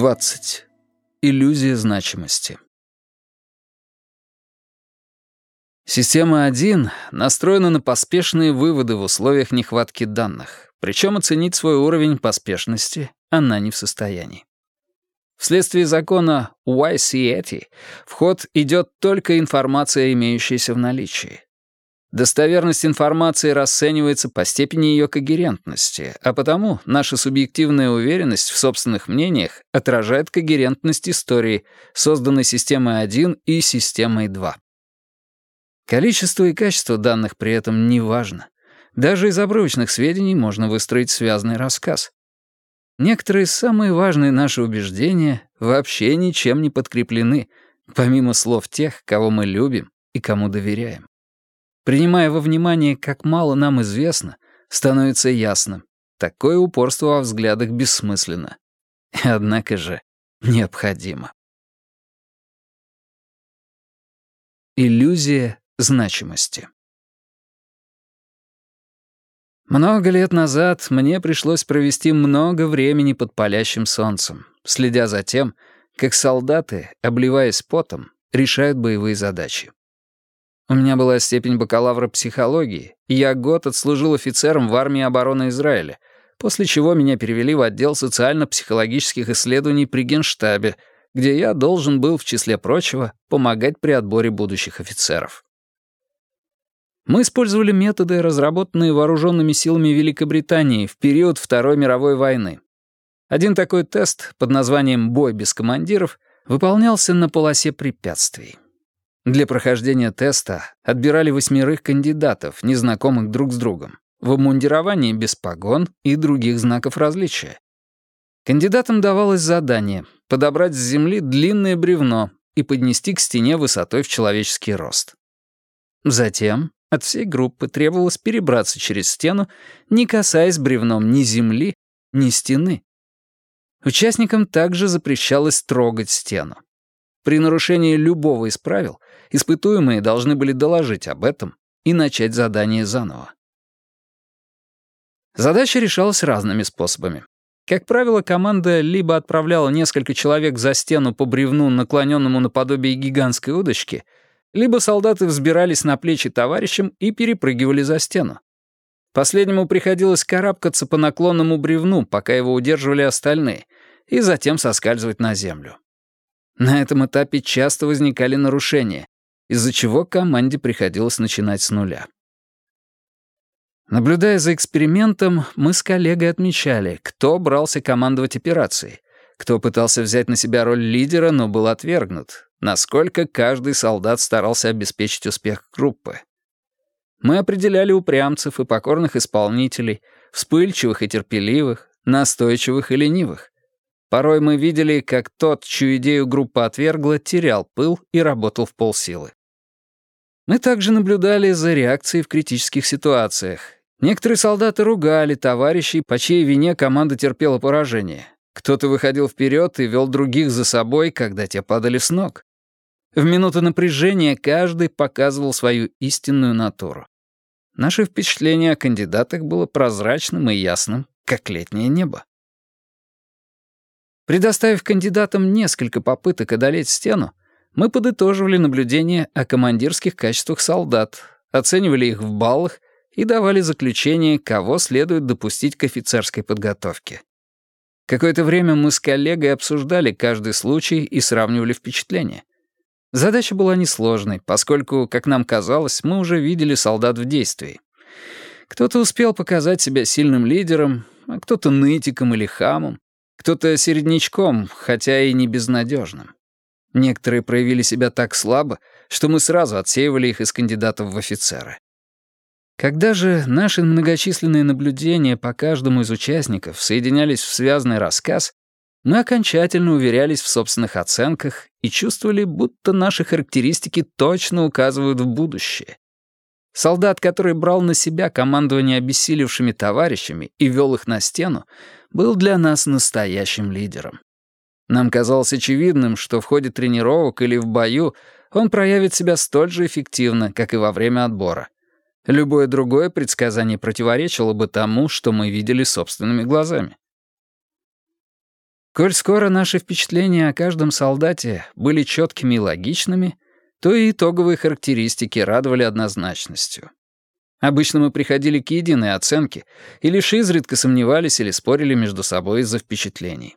20. Иллюзия значимости. Система 1 настроена на поспешные выводы в условиях нехватки данных, причем оценить свой уровень поспешности она не в состоянии. Вследствие закона YCETI в ход идет только информация, имеющаяся в наличии. Достоверность информации расценивается по степени ее когерентности, а потому наша субъективная уверенность в собственных мнениях отражает когерентность истории, созданной системой 1 и системой 2. Количество и качество данных при этом не важно. Даже из обрывочных сведений можно выстроить связанный рассказ. Некоторые самые важные наши убеждения вообще ничем не подкреплены, помимо слов тех, кого мы любим и кому доверяем. Принимая во внимание, как мало нам известно, становится ясным. Такое упорство во взглядах бессмысленно. Однако же необходимо. Иллюзия значимости. Много лет назад мне пришлось провести много времени под палящим солнцем, следя за тем, как солдаты, обливаясь потом, решают боевые задачи. У меня была степень бакалавра психологии, и я год отслужил офицером в армии обороны Израиля, после чего меня перевели в отдел социально-психологических исследований при Генштабе, где я должен был, в числе прочего, помогать при отборе будущих офицеров. Мы использовали методы, разработанные вооруженными силами Великобритании в период Второй мировой войны. Один такой тест под названием «Бой без командиров» выполнялся на полосе препятствий. Для прохождения теста отбирали восьмерых кандидатов, незнакомых друг с другом, в обмундировании без погон и других знаков различия. Кандидатам давалось задание подобрать с земли длинное бревно и поднести к стене высотой в человеческий рост. Затем от всей группы требовалось перебраться через стену, не касаясь бревном ни земли, ни стены. Участникам также запрещалось трогать стену. При нарушении любого из правил испытуемые должны были доложить об этом и начать задание заново. Задача решалась разными способами. Как правило, команда либо отправляла несколько человек за стену по бревну, наклоненному наподобие гигантской удочки, либо солдаты взбирались на плечи товарищам и перепрыгивали за стену. Последнему приходилось карабкаться по наклонному бревну, пока его удерживали остальные, и затем соскальзывать на землю. На этом этапе часто возникали нарушения, из-за чего команде приходилось начинать с нуля. Наблюдая за экспериментом, мы с коллегой отмечали, кто брался командовать операцией, кто пытался взять на себя роль лидера, но был отвергнут, насколько каждый солдат старался обеспечить успех группы. Мы определяли упрямцев и покорных исполнителей, вспыльчивых и терпеливых, настойчивых и ленивых. Порой мы видели, как тот, чью идею группа отвергла, терял пыл и работал в полсилы. Мы также наблюдали за реакцией в критических ситуациях. Некоторые солдаты ругали товарищей, по чьей вине команда терпела поражение. Кто-то выходил вперед и вел других за собой, когда те падали с ног. В минуты напряжения каждый показывал свою истинную натуру. Наше впечатление о кандидатах было прозрачным и ясным, как летнее небо. Предоставив кандидатам несколько попыток одолеть стену, мы подытоживали наблюдения о командирских качествах солдат, оценивали их в баллах и давали заключение, кого следует допустить к офицерской подготовке. Какое-то время мы с коллегой обсуждали каждый случай и сравнивали впечатления. Задача была несложной, поскольку, как нам казалось, мы уже видели солдат в действии. Кто-то успел показать себя сильным лидером, а кто-то нытиком или хамом, кто-то середнячком, хотя и не безнадежным. Некоторые проявили себя так слабо, что мы сразу отсеивали их из кандидатов в офицеры. Когда же наши многочисленные наблюдения по каждому из участников соединялись в связанный рассказ, мы окончательно уверялись в собственных оценках и чувствовали, будто наши характеристики точно указывают в будущее. Солдат, который брал на себя командование обессилевшими товарищами и вел их на стену, был для нас настоящим лидером. Нам казалось очевидным, что в ходе тренировок или в бою он проявит себя столь же эффективно, как и во время отбора. Любое другое предсказание противоречило бы тому, что мы видели собственными глазами. Коль скоро наши впечатления о каждом солдате были четкими и логичными, то и итоговые характеристики радовали однозначностью. Обычно мы приходили к единой оценке и лишь изредка сомневались или спорили между собой из-за впечатлений.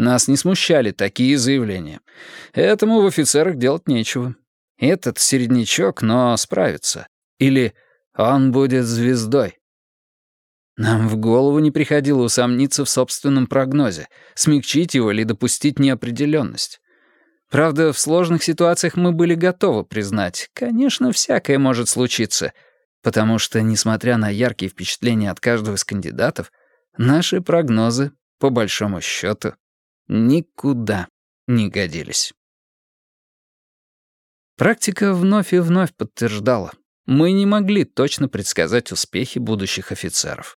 Нас не смущали такие заявления. Этому в офицерах делать нечего. Этот середнячок, но справится. Или он будет звездой. Нам в голову не приходило усомниться в собственном прогнозе, смягчить его или допустить неопределенность. Правда, в сложных ситуациях мы были готовы признать, конечно, всякое может случиться, потому что, несмотря на яркие впечатления от каждого из кандидатов, наши прогнозы, по большому счету, никуда не годились. Практика вновь и вновь подтверждала, мы не могли точно предсказать успехи будущих офицеров.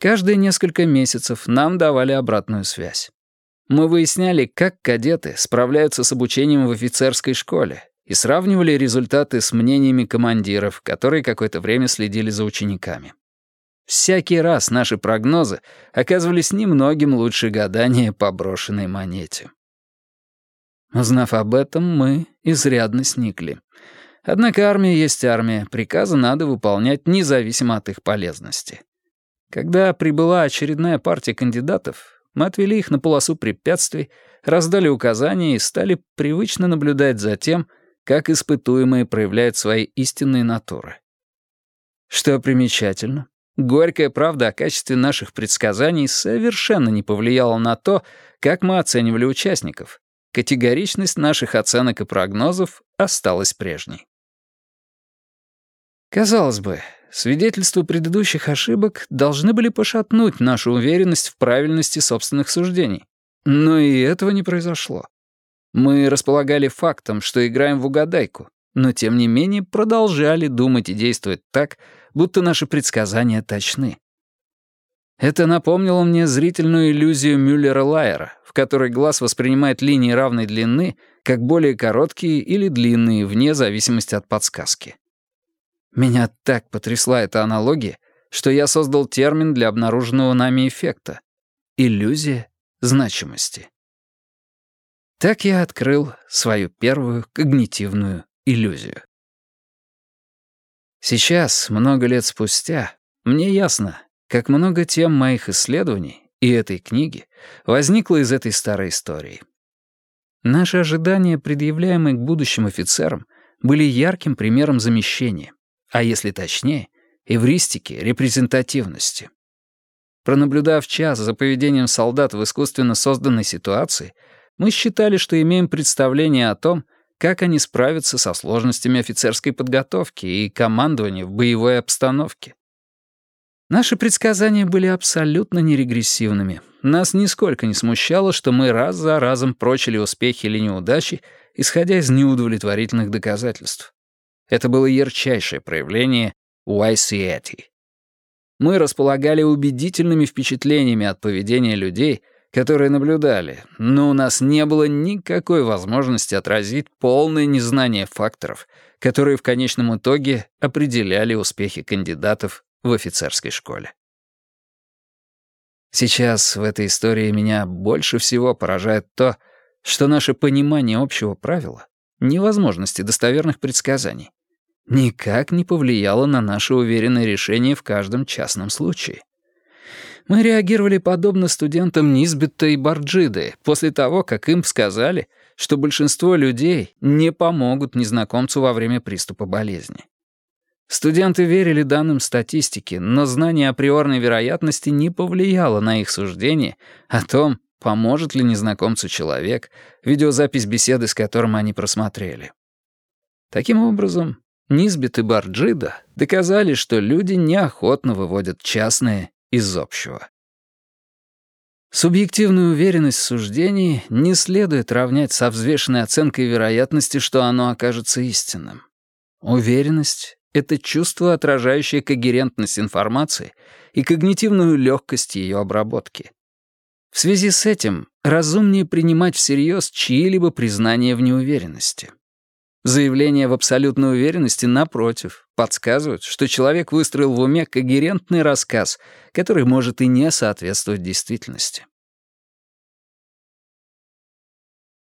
Каждые несколько месяцев нам давали обратную связь. Мы выясняли, как кадеты справляются с обучением в офицерской школе и сравнивали результаты с мнениями командиров, которые какое-то время следили за учениками. Всякий раз наши прогнозы оказывались немногим лучше гадания по брошенной монете. Узнав об этом, мы изрядно сникли. Однако армия есть армия, приказы надо выполнять независимо от их полезности. Когда прибыла очередная партия кандидатов, мы отвели их на полосу препятствий, раздали указания и стали привычно наблюдать за тем, как испытуемые проявляют свои истинные натуры. Что примечательно, горькая правда о качестве наших предсказаний совершенно не повлияла на то, как мы оценивали участников. Категоричность наших оценок и прогнозов осталась прежней. Казалось бы, Свидетельства предыдущих ошибок должны были пошатнуть нашу уверенность в правильности собственных суждений. Но и этого не произошло. Мы располагали фактом, что играем в угадайку, но тем не менее продолжали думать и действовать так, будто наши предсказания точны. Это напомнило мне зрительную иллюзию Мюллера-Лайера, в которой глаз воспринимает линии равной длины как более короткие или длинные, вне зависимости от подсказки. Меня так потрясла эта аналогия, что я создал термин для обнаруженного нами эффекта — иллюзия значимости. Так я открыл свою первую когнитивную иллюзию. Сейчас, много лет спустя, мне ясно, как много тем моих исследований и этой книги возникло из этой старой истории. Наши ожидания, предъявляемые к будущим офицерам, были ярким примером замещения а если точнее, эвристики репрезентативности. Пронаблюдав час за поведением солдат в искусственно созданной ситуации, мы считали, что имеем представление о том, как они справятся со сложностями офицерской подготовки и командования в боевой обстановке. Наши предсказания были абсолютно нерегрессивными. Нас нисколько не смущало, что мы раз за разом прочили успехи или неудачи, исходя из неудовлетворительных доказательств. Это было ярчайшее проявление YCAT. Мы располагали убедительными впечатлениями от поведения людей, которые наблюдали, но у нас не было никакой возможности отразить полное незнание факторов, которые в конечном итоге определяли успехи кандидатов в офицерской школе. Сейчас в этой истории меня больше всего поражает то, что наше понимание общего правила — невозможности достоверных предсказаний никак не повлияло на наше уверенное решение в каждом частном случае. Мы реагировали подобно студентам Низбетта и Барджиды после того, как им сказали, что большинство людей не помогут незнакомцу во время приступа болезни. Студенты верили данным статистики, но знание априорной вероятности не повлияло на их суждение о том, поможет ли незнакомцу человек, видеозапись беседы с которым они просмотрели. Таким образом, Низбит и Барджида доказали, что люди неохотно выводят частное из общего. Субъективную уверенность в суждении не следует равнять со взвешенной оценкой вероятности, что оно окажется истинным. Уверенность — это чувство, отражающее когерентность информации и когнитивную легкость ее обработки. В связи с этим разумнее принимать всерьез чьи-либо признания в неуверенности. Заявления в абсолютной уверенности, напротив, подсказывают, что человек выстроил в уме когерентный рассказ, который может и не соответствовать действительности.